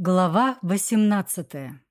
Глава восемнадцатая.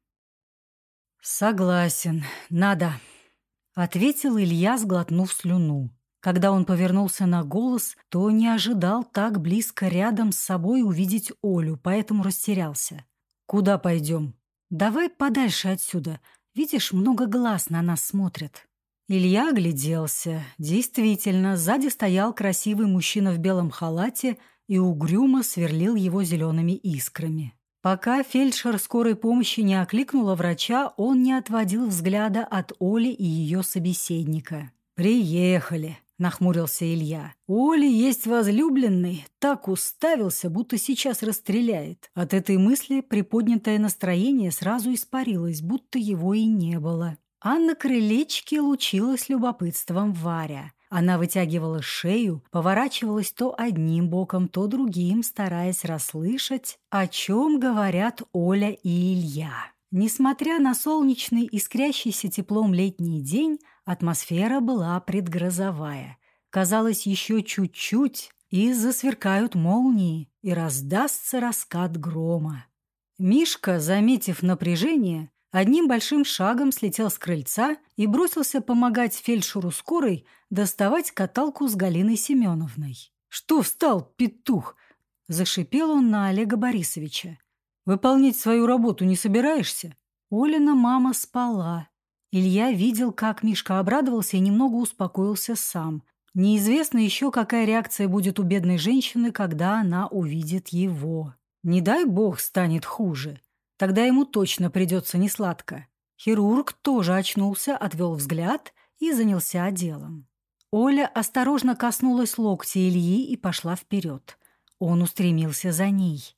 «Согласен, надо», — ответил Илья, сглотнув слюну. Когда он повернулся на голос, то не ожидал так близко рядом с собой увидеть Олю, поэтому растерялся. «Куда пойдем?» «Давай подальше отсюда. Видишь, много глаз на нас смотрят». Илья огляделся. Действительно, сзади стоял красивый мужчина в белом халате и угрюмо сверлил его зелеными искрами. Пока фельдшер скорой помощи не окликнула врача, он не отводил взгляда от Оли и ее собеседника. «Приехали», — нахмурился Илья. «У Оли есть возлюбленный, так уставился, будто сейчас расстреляет». От этой мысли приподнятое настроение сразу испарилось, будто его и не было. А на крылечке лучилась любопытством Варя. Она вытягивала шею, поворачивалась то одним боком, то другим, стараясь расслышать, о чем говорят Оля и Илья. Несмотря на солнечный, искрящийся теплом летний день, атмосфера была предгрозовая. Казалось, еще чуть-чуть, и засверкают молнии, и раздастся раскат грома. Мишка, заметив напряжение, одним большим шагом слетел с крыльца и бросился помогать фельдшеру скорой доставать каталку с Галиной Семеновной. «Что встал, петух?» – зашипел он на Олега Борисовича. «Выполнять свою работу не собираешься?» Олина мама спала. Илья видел, как Мишка обрадовался и немного успокоился сам. Неизвестно еще, какая реакция будет у бедной женщины, когда она увидит его. Не дай бог станет хуже. Тогда ему точно придется несладко. Хирург тоже очнулся, отвел взгляд и занялся делом. Оля осторожно коснулась локтя Ильи и пошла вперед. Он устремился за ней.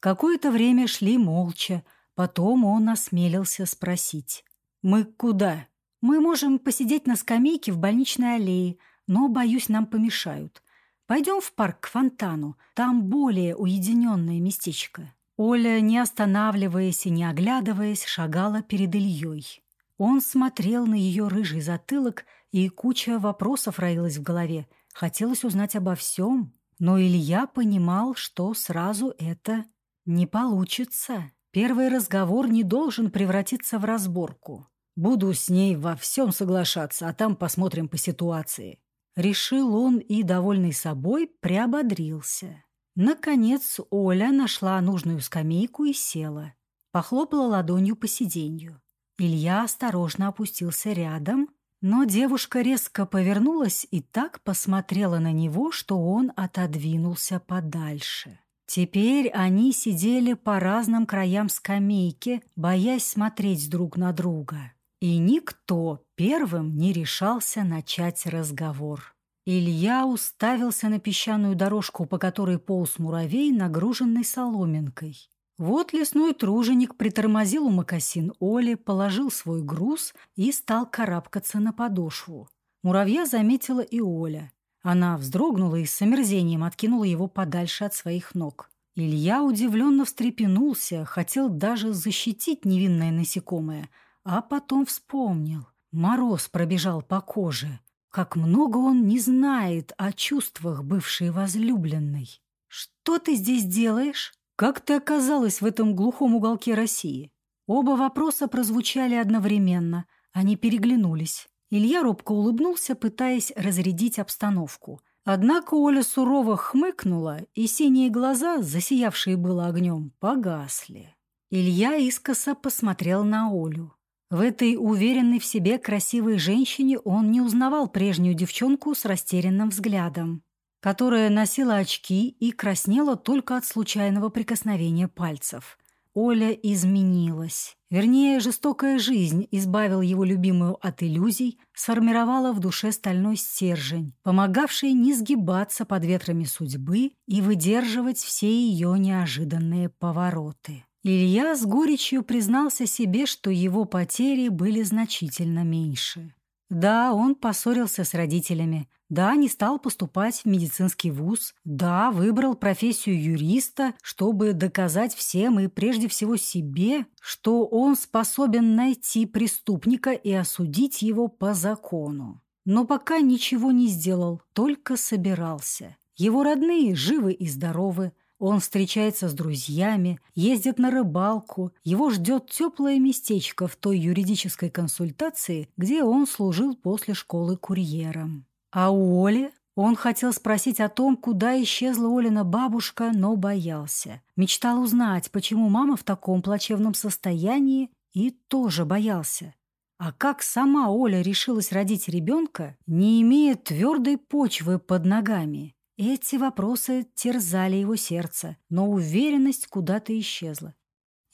Какое-то время шли молча, потом он осмелился спросить. «Мы куда?» «Мы можем посидеть на скамейке в больничной аллее, но, боюсь, нам помешают. Пойдем в парк к фонтану, там более уединенное местечко». Оля, не останавливаясь и не оглядываясь, шагала перед Ильей. Он смотрел на ее рыжий затылок, и куча вопросов роилась в голове. Хотелось узнать обо всем, но Илья понимал, что сразу это не получится. Первый разговор не должен превратиться в разборку. Буду с ней во всем соглашаться, а там посмотрим по ситуации. Решил он и, довольный собой, приободрился. Наконец Оля нашла нужную скамейку и села. Похлопала ладонью по сиденью. Илья осторожно опустился рядом, но девушка резко повернулась и так посмотрела на него, что он отодвинулся подальше. Теперь они сидели по разным краям скамейки, боясь смотреть друг на друга. И никто первым не решался начать разговор. Илья уставился на песчаную дорожку, по которой полз муравей, нагруженный соломинкой. Вот лесной труженик притормозил у мокасин Оли, положил свой груз и стал карабкаться на подошву. Муравья заметила и Оля. Она вздрогнула и с омерзением откинула его подальше от своих ног. Илья удивленно встрепенулся, хотел даже защитить невинное насекомое, а потом вспомнил. Мороз пробежал по коже. Как много он не знает о чувствах бывшей возлюбленной. «Что ты здесь делаешь? Как ты оказалась в этом глухом уголке России?» Оба вопроса прозвучали одновременно. Они переглянулись. Илья робко улыбнулся, пытаясь разрядить обстановку. Однако Оля сурово хмыкнула, и синие глаза, засиявшие было огнем, погасли. Илья искоса посмотрел на Олю. В этой уверенной в себе красивой женщине он не узнавал прежнюю девчонку с растерянным взглядом, которая носила очки и краснела только от случайного прикосновения пальцев. Оля изменилась. Вернее, жестокая жизнь избавила его любимую от иллюзий, сформировала в душе стальной стержень, помогавший не сгибаться под ветрами судьбы и выдерживать все ее неожиданные повороты. Илья с горечью признался себе, что его потери были значительно меньше. Да, он поссорился с родителями. Да, не стал поступать в медицинский вуз. Да, выбрал профессию юриста, чтобы доказать всем и прежде всего себе, что он способен найти преступника и осудить его по закону. Но пока ничего не сделал, только собирался. Его родные живы и здоровы, Он встречается с друзьями, ездит на рыбалку, его ждет теплое местечко в той юридической консультации, где он служил после школы курьером. А у Оли он хотел спросить о том, куда исчезла Олина бабушка, но боялся. Мечтал узнать, почему мама в таком плачевном состоянии, и тоже боялся. А как сама Оля решилась родить ребенка, не имея твердой почвы под ногами? Эти вопросы терзали его сердце, но уверенность куда-то исчезла.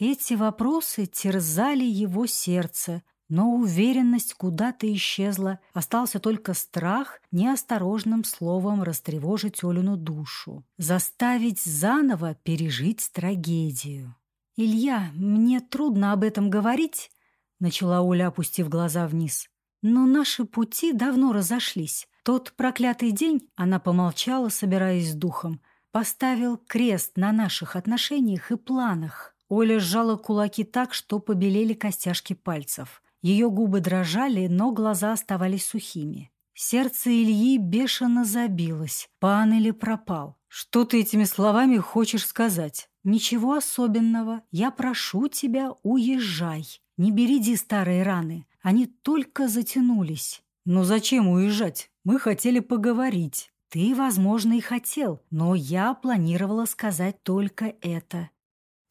Эти вопросы терзали его сердце, но уверенность куда-то исчезла, остался только страх неосторожным словом растревожить Олину душу, заставить заново пережить трагедию. «Илья, мне трудно об этом говорить», — начала Оля, опустив глаза вниз. «Но наши пути давно разошлись. Тот проклятый день, она помолчала, собираясь с духом, поставил крест на наших отношениях и планах. Оля сжала кулаки так, что побелели костяшки пальцев. Ее губы дрожали, но глаза оставались сухими. Сердце Ильи бешено забилось. Пан или пропал. «Что ты этими словами хочешь сказать?» «Ничего особенного. Я прошу тебя, уезжай. Не береди старые раны. Они только затянулись». «Но зачем уезжать? Мы хотели поговорить. Ты, возможно, и хотел, но я планировала сказать только это.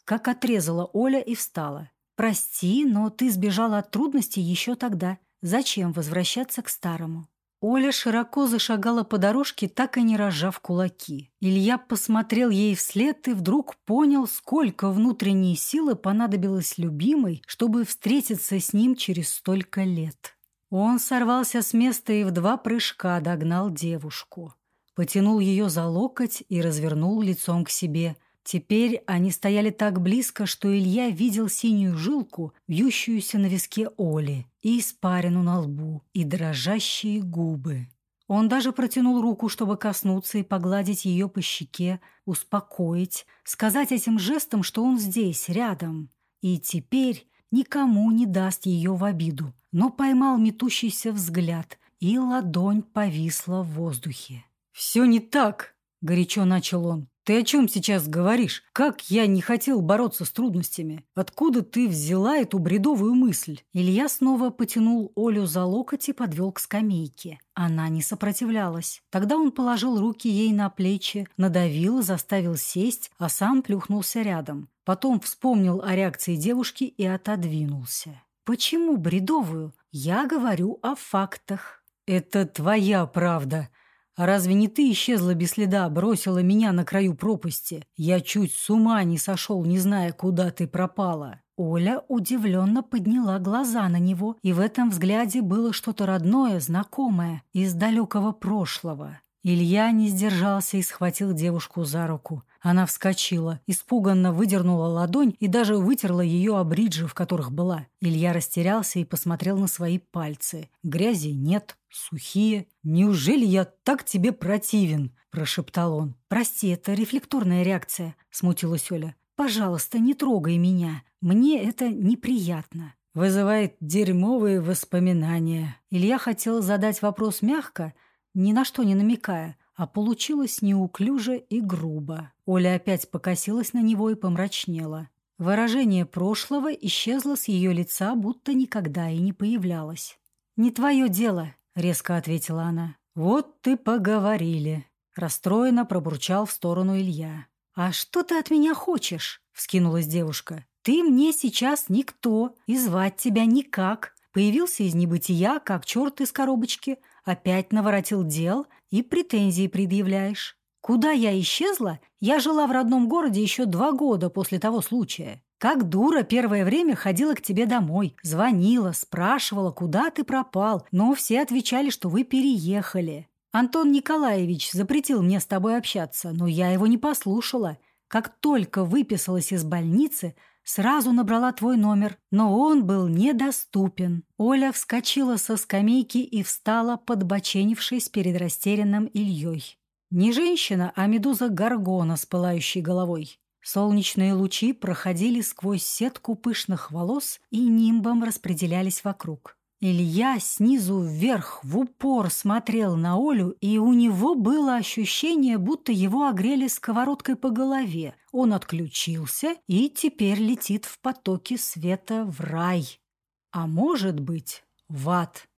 Как отрезала Оля и встала. Прости, но ты сбежала от трудностей еще тогда. Зачем возвращаться к старому? Оля широко зашагала по дорожке, так и не разжав кулаки. Илья посмотрел ей вслед и вдруг понял, сколько внутренней силы понадобилось любимой, чтобы встретиться с ним через столько лет. Он сорвался с места и в два прыжка догнал девушку. Потянул ее за локоть и развернул лицом к себе. Теперь они стояли так близко, что Илья видел синюю жилку, вьющуюся на виске Оли, и испарину на лбу, и дрожащие губы. Он даже протянул руку, чтобы коснуться и погладить ее по щеке, успокоить, сказать этим жестом, что он здесь, рядом. И теперь никому не даст ее в обиду, но поймал метущийся взгляд, и ладонь повисла в воздухе. «Все не так!» — горячо начал он. «Ты о чем сейчас говоришь? Как я не хотел бороться с трудностями? Откуда ты взяла эту бредовую мысль?» Илья снова потянул Олю за локоть и подвел к скамейке. Она не сопротивлялась. Тогда он положил руки ей на плечи, надавил, заставил сесть, а сам плюхнулся рядом. Потом вспомнил о реакции девушки и отодвинулся. «Почему бредовую? Я говорю о фактах». «Это твоя правда. А разве не ты исчезла без следа, бросила меня на краю пропасти? Я чуть с ума не сошел, не зная, куда ты пропала». Оля удивленно подняла глаза на него, и в этом взгляде было что-то родное, знакомое, из далекого прошлого. Илья не сдержался и схватил девушку за руку. Она вскочила, испуганно выдернула ладонь и даже вытерла ее обриджи, в которых была. Илья растерялся и посмотрел на свои пальцы. Грязи нет, сухие. «Неужели я так тебе противен?» – прошептал он. «Прости, это рефлекторная реакция», – смутилась Оля. «Пожалуйста, не трогай меня. Мне это неприятно». Вызывает дерьмовые воспоминания. Илья хотел задать вопрос мягко, ни на что не намекая, а получилось неуклюже и грубо. Оля опять покосилась на него и помрачнела. Выражение прошлого исчезло с ее лица, будто никогда и не появлялось. «Не твое дело», — резко ответила она. «Вот ты поговорили», — расстроенно пробурчал в сторону Илья. «А что ты от меня хочешь?» — вскинулась девушка. «Ты мне сейчас никто, и звать тебя никак. Появился из небытия, как черт из коробочки, опять наворотил дел и претензии предъявляешь. Куда я исчезла? Я жила в родном городе еще два года после того случая. Как дура первое время ходила к тебе домой, звонила, спрашивала, куда ты пропал, но все отвечали, что вы переехали. Антон Николаевич запретил мне с тобой общаться, но я его не послушала. Как только выписалась из больницы, Сразу набрала твой номер, но он был недоступен. Оля вскочила со скамейки и встала, подбоченившись перед растерянным Ильей. Не женщина, а медуза Гаргона с пылающей головой. Солнечные лучи проходили сквозь сетку пышных волос и нимбом распределялись вокруг. Илья снизу вверх в упор смотрел на Олю, и у него было ощущение, будто его огрели сковородкой по голове. Он отключился и теперь летит в потоке света в рай. А может быть, в ад.